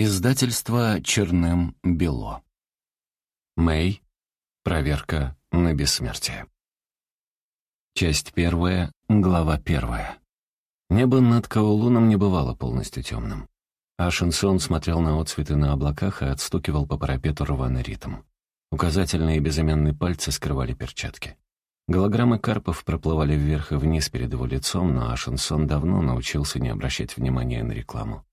Издательство «Черным бело». Мэй. Проверка на бессмертие. Часть первая, глава первая. Небо над Каолуном не бывало полностью темным. А Шансон смотрел на отцветы на облаках и отстукивал по парапету рваный ритм. Указательные и безымянные пальцы скрывали перчатки. Голограммы карпов проплывали вверх и вниз перед его лицом, но Ашенсон давно научился не обращать внимания на рекламу.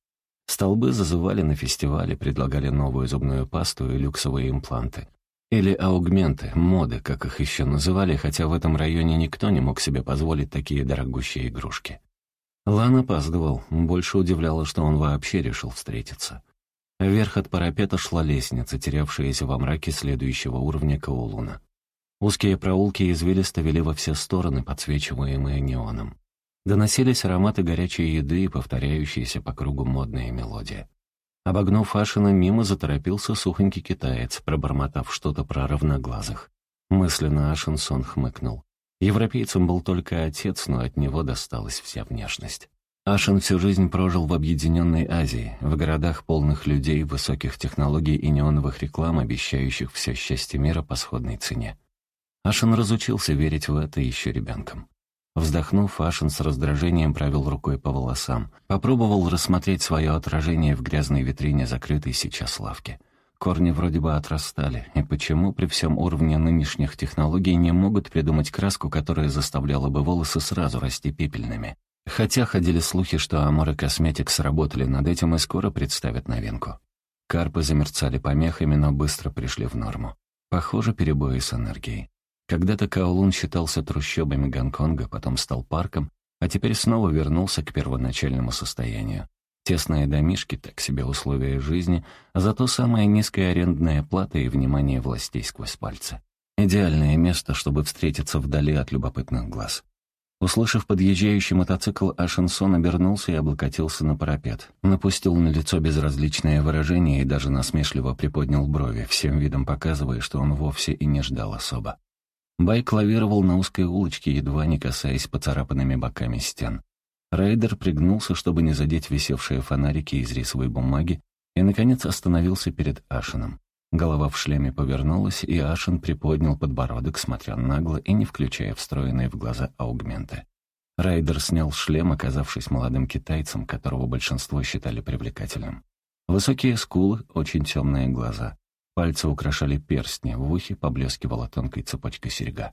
Столбы зазывали на фестивале, предлагали новую зубную пасту и люксовые импланты. Или аугменты, моды, как их еще называли, хотя в этом районе никто не мог себе позволить такие дорогущие игрушки. Лан опаздывал, больше удивляло, что он вообще решил встретиться. Вверх от парапета шла лестница, терявшаяся во мраке следующего уровня Каулуна. Узкие проулки извилисто вели во все стороны, подсвечиваемые неоном. Доносились ароматы горячей еды и повторяющиеся по кругу модные мелодии. Обогнув Ашина, мимо заторопился сухонький китаец, пробормотав что-то про равноглазых. Мысленно Ашинсон хмыкнул. Европейцем был только отец, но от него досталась вся внешность. Ашин всю жизнь прожил в Объединенной Азии, в городах полных людей, высоких технологий и неоновых реклам, обещающих все счастье мира по сходной цене. Ашин разучился верить в это еще ребенком. Вздохнув, Ашин с раздражением провел рукой по волосам. Попробовал рассмотреть свое отражение в грязной витрине закрытой сейчас лавки. Корни вроде бы отрастали, и почему при всем уровне нынешних технологий не могут придумать краску, которая заставляла бы волосы сразу расти пепельными? Хотя ходили слухи, что Аморы Косметикс работали над этим и скоро представят новинку. Карпы замерцали помехами, но быстро пришли в норму. Похоже, перебои с энергией. Когда-то Каолун считался трущобами Гонконга, потом стал парком, а теперь снова вернулся к первоначальному состоянию. Тесные домишки, так себе условия жизни, а зато самая низкая арендная плата и внимание властей сквозь пальцы. Идеальное место, чтобы встретиться вдали от любопытных глаз. Услышав подъезжающий мотоцикл, Ашенсон обернулся и облокотился на парапет. Напустил на лицо безразличное выражение и даже насмешливо приподнял брови, всем видом показывая, что он вовсе и не ждал особо. Байк лавировал на узкой улочке, едва не касаясь поцарапанными боками стен. Райдер пригнулся, чтобы не задеть висевшие фонарики из рисовой бумаги, и, наконец, остановился перед Ашином. Голова в шлеме повернулась, и Ашин приподнял подбородок, смотря нагло и не включая встроенные в глаза аугменты. Райдер снял шлем, оказавшись молодым китайцем, которого большинство считали привлекательным. Высокие скулы, очень темные глаза. Пальцы украшали перстни, в ухе поблескивала тонкой цепочкой серьга.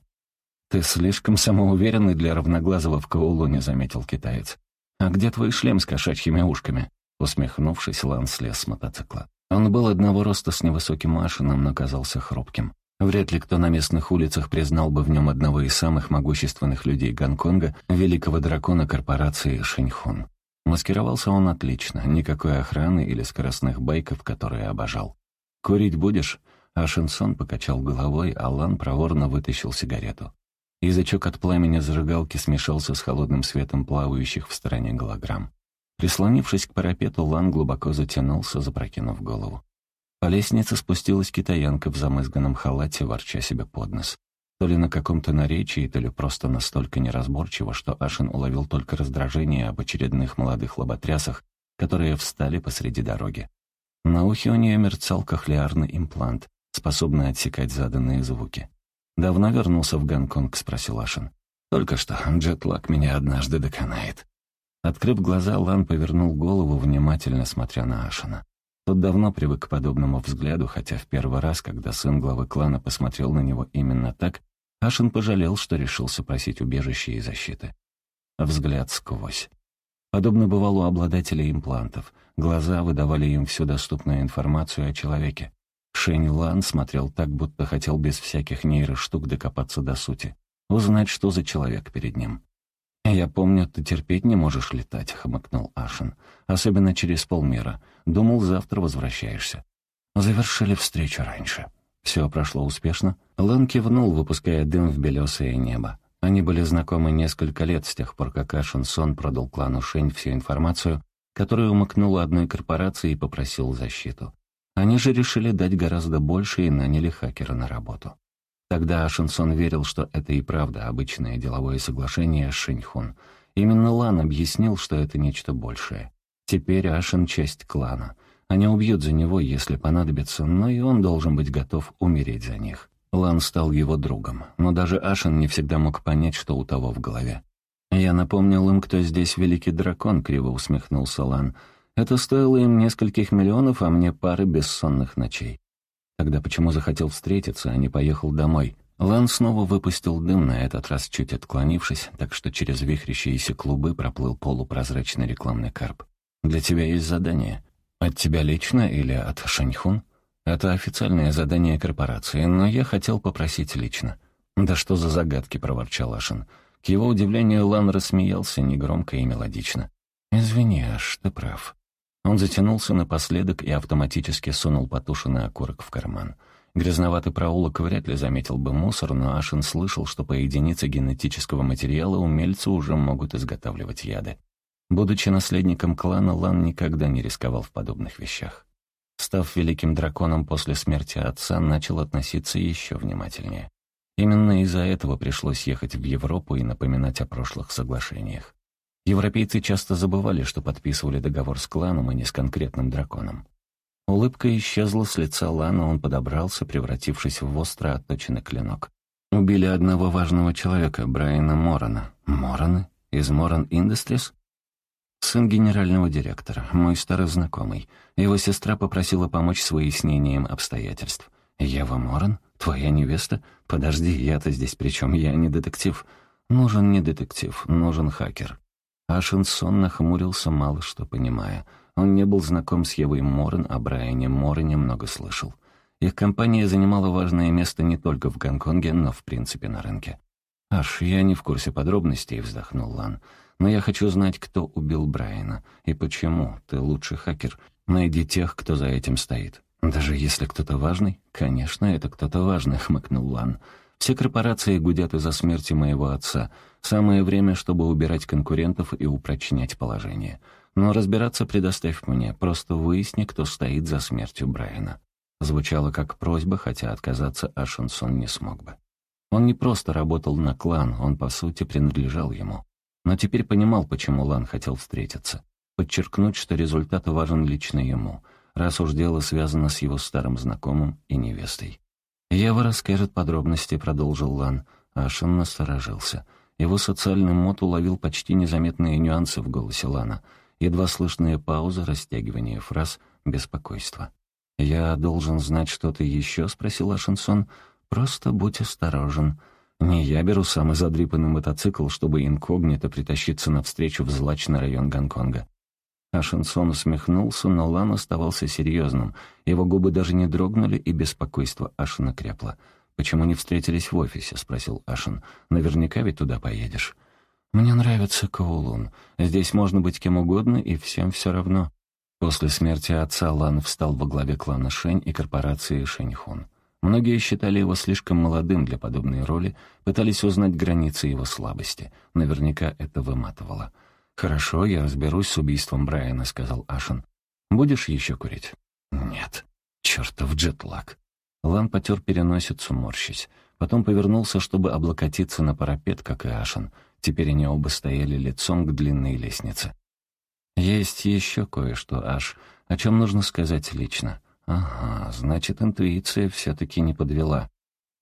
«Ты слишком самоуверенный для равноглазого в Каулоне», — заметил китаец. «А где твой шлем с кошачьими ушками?» Усмехнувшись, Лан слез с мотоцикла. Он был одного роста с невысоким Ашином, но казался хрупким. Вряд ли кто на местных улицах признал бы в нем одного из самых могущественных людей Гонконга, великого дракона корпорации Шэньхун. Маскировался он отлично, никакой охраны или скоростных байков, которые обожал. «Курить будешь?» Ашинсон покачал головой, а Лан проворно вытащил сигарету. Язычок от пламени зажигалки смешался с холодным светом плавающих в стороне голограмм. Прислонившись к парапету, Лан глубоко затянулся, запрокинув голову. По лестнице спустилась китаянка в замызганном халате, ворча себе под нос. То ли на каком-то наречии, то ли просто настолько неразборчиво, что Ашин уловил только раздражение об очередных молодых лоботрясах, которые встали посреди дороги. На ухе у нее мерцал кохлеарный имплант, способный отсекать заданные звуки. «Давно вернулся в Гонконг?» — спросил Ашин. «Только что. Джетлаг меня однажды доконает». Открыв глаза, Лан повернул голову, внимательно смотря на Ашина. Тот давно привык к подобному взгляду, хотя в первый раз, когда сын главы клана посмотрел на него именно так, Ашин пожалел, что решился просить убежище и защиты. Взгляд сквозь. Подобно бывало у обладателей имплантов. Глаза выдавали им всю доступную информацию о человеке. Шэнь Лан смотрел так, будто хотел без всяких нейроштук докопаться до сути. Узнать, что за человек перед ним. «Я помню, ты терпеть не можешь летать», — хмыкнул Ашин. «Особенно через полмира. Думал, завтра возвращаешься». Завершили встречу раньше. Все прошло успешно. Лан кивнул, выпуская дым в белесое небо. Они были знакомы несколько лет с тех пор, как Ашин Сон продал клану Шень всю информацию, которую умыкнула одной корпорации и попросил защиту. Они же решили дать гораздо больше и наняли хакера на работу. Тогда Ашинсон верил, что это и правда обычное деловое соглашение с Шиньхун. Именно Лан объяснил, что это нечто большее. Теперь Ашин — часть клана. Они убьют за него, если понадобится, но и он должен быть готов умереть за них. Лан стал его другом, но даже Ашен не всегда мог понять, что у того в голове. «Я напомнил им, кто здесь великий дракон», — криво усмехнулся Лан. «Это стоило им нескольких миллионов, а мне пары бессонных ночей». Тогда почему захотел встретиться, а не поехал домой? Лан снова выпустил дым, на этот раз чуть отклонившись, так что через вихрящиеся клубы проплыл полупрозрачный рекламный карп. «Для тебя есть задание. От тебя лично или от Шаньхун?» «Это официальное задание корпорации, но я хотел попросить лично». «Да что за загадки?» — проворчал Ашин. К его удивлению, Лан рассмеялся негромко и мелодично. «Извини, аж ты прав». Он затянулся напоследок и автоматически сунул потушенный окурок в карман. Грязноватый проулок вряд ли заметил бы мусор, но Ашин слышал, что по единице генетического материала умельцы уже могут изготавливать яды. Будучи наследником клана, Лан никогда не рисковал в подобных вещах. Став великим драконом после смерти отца, начал относиться еще внимательнее. Именно из-за этого пришлось ехать в Европу и напоминать о прошлых соглашениях. Европейцы часто забывали, что подписывали договор с кланом, а не с конкретным драконом. Улыбка исчезла с лица Лана, он подобрался, превратившись в остро отточенный клинок. Убили одного важного человека, Брайана Морона. Морона? Из Моран Industries? Сын генерального директора, мой старый знакомый. Его сестра попросила помочь с выяснением обстоятельств. «Ева Моран? Твоя невеста? Подожди, я-то здесь при чем? Я не детектив». «Нужен не детектив, нужен хакер». Ашинсон нахмурился, мало что понимая. Он не был знаком с Евой Моран, о Брайане Морене много слышал. Их компания занимала важное место не только в Гонконге, но в принципе на рынке. «Аш, я не в курсе подробностей», — вздохнул Лан. Но я хочу знать, кто убил Брайана и почему. Ты лучший хакер. Найди тех, кто за этим стоит. Даже если кто-то важный? Конечно, это кто-то важный, хмыкнул Лан. Все корпорации гудят из-за смерти моего отца. Самое время, чтобы убирать конкурентов и упрочнять положение. Но разбираться предоставь мне, просто выясни, кто стоит за смертью Брайана. Звучало как просьба, хотя отказаться Ашенсон не смог бы. Он не просто работал на клан, он, по сути, принадлежал ему. Но теперь понимал, почему Лан хотел встретиться. Подчеркнуть, что результат важен лично ему, раз уж дело связано с его старым знакомым и невестой. «Ева расскажет подробности», — продолжил Лан. Ашин насторожился. Его социальный мод уловил почти незаметные нюансы в голосе Лана. Едва слышные паузы, растягивание фраз, беспокойство. «Я должен знать что-то еще?» — спросил Ашинсон. «Просто будь осторожен». Не я беру самый задрипанный мотоцикл, чтобы инкогнито притащиться навстречу в злачный район Гонконга. Ашинсон усмехнулся, но Лан оставался серьезным. Его губы даже не дрогнули, и беспокойство Ашина крепло. «Почему не встретились в офисе?» — спросил Ашин. «Наверняка ведь туда поедешь». «Мне нравится Каулун. Здесь можно быть кем угодно, и всем все равно». После смерти отца Лан встал во главе клана Шэнь и корпорации Шэньхун. Многие считали его слишком молодым для подобной роли, пытались узнать границы его слабости. Наверняка это выматывало. «Хорошо, я разберусь с убийством Брайана», — сказал Ашен. «Будешь еще курить?» «Нет». «Чертов джетлаг». Лан потер переносицу, морщись. Потом повернулся, чтобы облокотиться на парапет, как и Ашен. Теперь они оба стояли лицом к длинной лестнице. «Есть еще кое-что, Аш, о чем нужно сказать лично. Ага, значит, интуиция все-таки не подвела.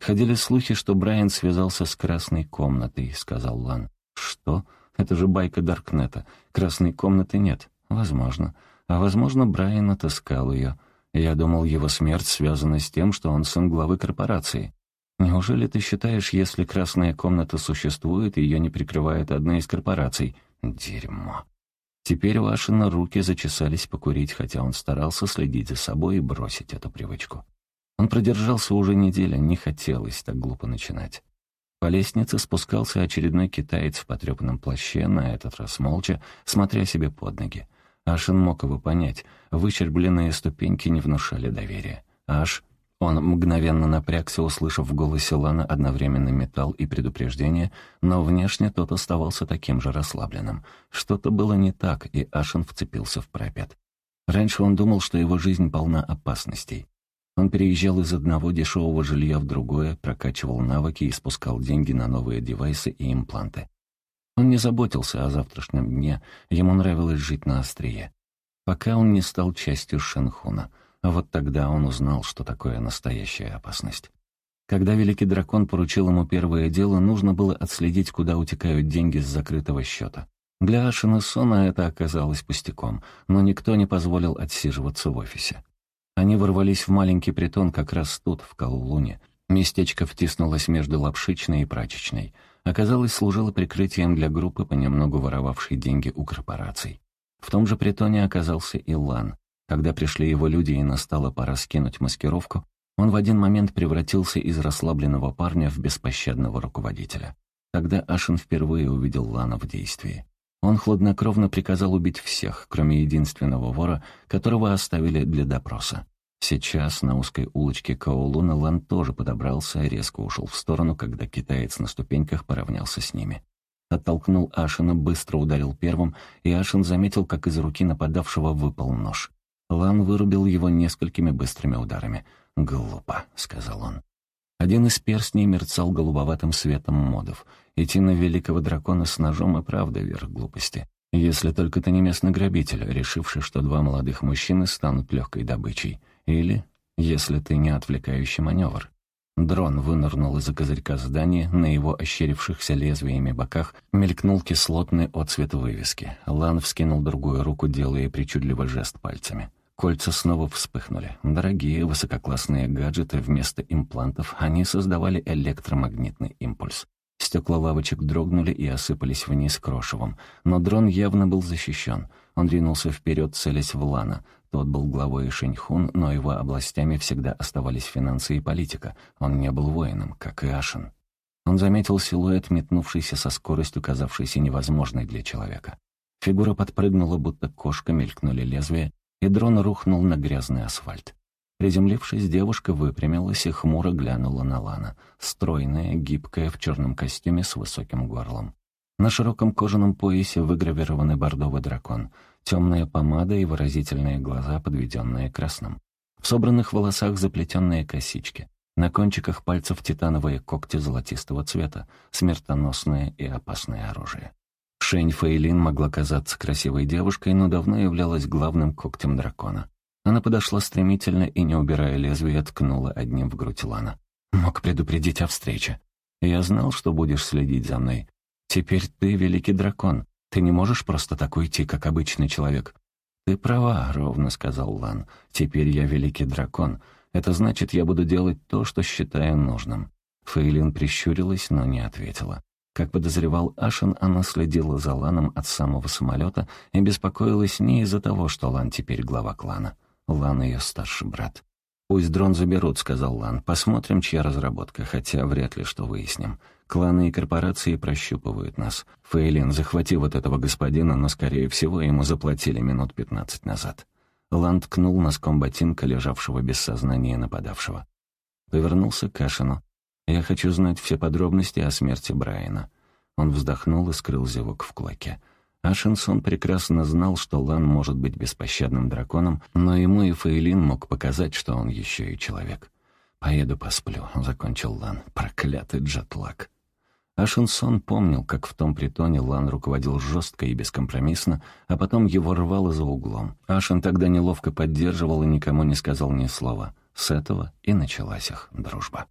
Ходили слухи, что Брайан связался с красной комнатой, сказал Лан. Что? Это же байка Даркнета. Красной комнаты нет. Возможно. А возможно, Брайан отыскал ее. Я думал, его смерть связана с тем, что он сын главы корпорации. Неужели ты считаешь, если красная комната существует, ее не прикрывает одна из корпораций? Дерьмо. Теперь у Ашина руки зачесались покурить, хотя он старался следить за собой и бросить эту привычку. Он продержался уже неделю, не хотелось так глупо начинать. По лестнице спускался очередной китаец в потрепанном плаще, на этот раз молча, смотря себе под ноги. Ашин мог его понять. Выщербленные ступеньки не внушали доверия. Аш он мгновенно напрягся, услышав в голосе Лана одновременно металл и предупреждение, но внешне тот оставался таким же расслабленным. Что-то было не так, и Ашин вцепился в пропят. Раньше он думал, что его жизнь полна опасностей. Он переезжал из одного дешевого жилья в другое, прокачивал навыки и спускал деньги на новые девайсы и импланты. Он не заботился о завтрашнем дне, ему нравилось жить на острие. пока он не стал частью Шенхуна. А вот тогда он узнал, что такое настоящая опасность. Когда Великий Дракон поручил ему первое дело, нужно было отследить, куда утекают деньги с закрытого счета. Для Ашина Сона это оказалось пустяком, но никто не позволил отсиживаться в офисе. Они ворвались в маленький притон как раз тут, в Каулуне. Местечко втиснулось между лапшичной и прачечной. Оказалось, служило прикрытием для группы, понемногу воровавшей деньги у корпораций. В том же притоне оказался и Лан. Когда пришли его люди и настала пора скинуть маскировку, он в один момент превратился из расслабленного парня в беспощадного руководителя. Тогда Ашин впервые увидел Лана в действии. Он хладнокровно приказал убить всех, кроме единственного вора, которого оставили для допроса. Сейчас на узкой улочке Каолуна Лан тоже подобрался и резко ушел в сторону, когда китаец на ступеньках поравнялся с ними. Оттолкнул Ашина, быстро ударил первым, и Ашин заметил, как из руки нападавшего выпал нож. Лан вырубил его несколькими быстрыми ударами. «Глупо», — сказал он. Один из перстней мерцал голубоватым светом модов. Идти на великого дракона с ножом и правда верх глупости. Если только ты не местный грабитель, решивший, что два молодых мужчины станут легкой добычей. Или если ты не отвлекающий маневр. Дрон вынырнул из-за козырька здания, на его ощерившихся лезвиями боках мелькнул кислотный отцвет вывески. Лан вскинул другую руку, делая причудливый жест пальцами. Кольца снова вспыхнули. Дорогие высококлассные гаджеты вместо имплантов, они создавали электромагнитный импульс. Стекла лавочек дрогнули и осыпались вниз крошевом. Но дрон явно был защищен. Он двинулся вперед, целясь в Лана. Тот был главой Шэньхун, но его областями всегда оставались финансы и политика. Он не был воином, как и Ашин. Он заметил силуэт, метнувшийся со скоростью, казавшейся невозможной для человека. Фигура подпрыгнула, будто кошка, мелькнули лезвия, и дрон рухнул на грязный асфальт. Приземлившись, девушка выпрямилась и хмуро глянула на Лана, стройная, гибкая, в черном костюме с высоким горлом. На широком кожаном поясе выгравированный бордовый дракон, темная помада и выразительные глаза, подведенные красным. В собранных волосах заплетенные косички, на кончиках пальцев титановые когти золотистого цвета, смертоносное и опасное оружие. Шень Фейлин могла казаться красивой девушкой, но давно являлась главным когтем дракона. Она подошла стремительно и, не убирая лезвия, ткнула одним в грудь Лана. «Мог предупредить о встрече. Я знал, что будешь следить за мной. Теперь ты великий дракон. Ты не можешь просто так уйти, как обычный человек». «Ты права», — ровно сказал Лан. «Теперь я великий дракон. Это значит, я буду делать то, что считаю нужным». Фейлин прищурилась, но не ответила. Как подозревал Ашин, она следила за Ланом от самого самолета и беспокоилась не из-за того, что Лан теперь глава клана. Лан ее старший брат. «Пусть дрон заберут», — сказал Лан. «Посмотрим, чья разработка, хотя вряд ли что выясним. Кланы и корпорации прощупывают нас. Фейлин, захвати вот этого господина, но, скорее всего, ему заплатили минут пятнадцать назад». Лан ткнул носком ботинка, лежавшего без сознания нападавшего. Повернулся к Ашину. Я хочу знать все подробности о смерти Брайана». Он вздохнул и скрыл зевок в кулаке. Ашинсон прекрасно знал, что Лан может быть беспощадным драконом, но ему и Фейлин мог показать, что он еще и человек. «Поеду посплю», — закончил Лан. «Проклятый джетлаг». Ашинсон помнил, как в том притоне Лан руководил жестко и бескомпромиссно, а потом его рвало за углом. Ашин тогда неловко поддерживал и никому не сказал ни слова. С этого и началась их дружба.